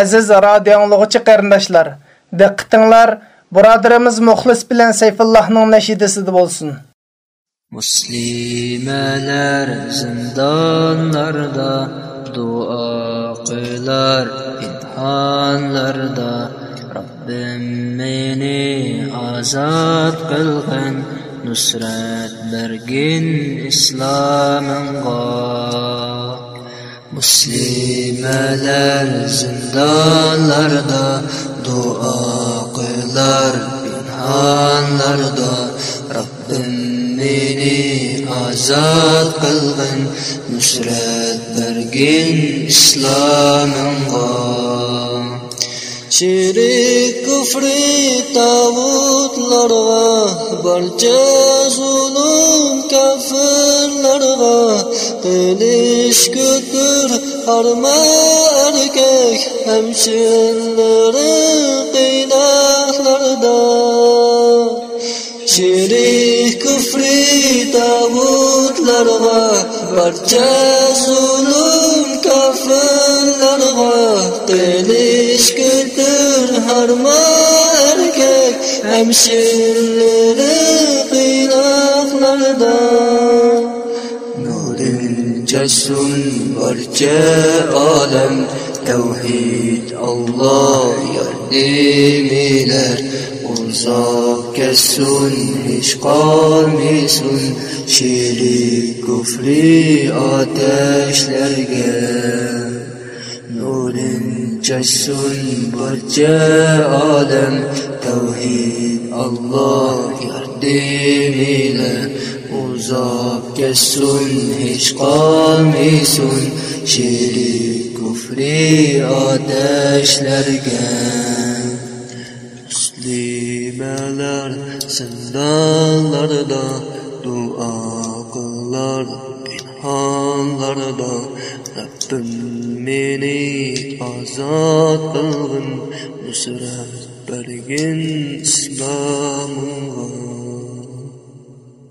Aziz radioanlıqçı qarindaşlar, diqqətinglər birodarimiz Muxlis bilan Sayfullahning nashidasida bo'lsin. Muslimalar zindonlarda duo qilar imtihonlarda Rabbim meni azod qilgin nusrat bergin islomimga Muslimələr zindanlarda dua qılar pinhanlarda Rabbim meni azad qılğın nusrat bergin İslamınğa Şirik küfri tağutlarga barcha zulüm kafirlarga qilish ko'tir harma erkak hemşinleri qiynaqlarda Şirik küfri tağutlarga barcha zulüm kafirlarga qilish ko'tir harma erkak hemşinleri qiynaqlarda Casun barca alem Tevhid Allah yardimiler Uzak kessun hiç kalmisun Şirik küfri ateşlerge Nurin casun barca alem Tevhid Allah yardimiler kessun hiç kalmisun şirik küfri ateşlerge Müslümeler zindanlarda dua kılar pinhanlarda Rabbim meni azat kılgın nusret bergin İslam'a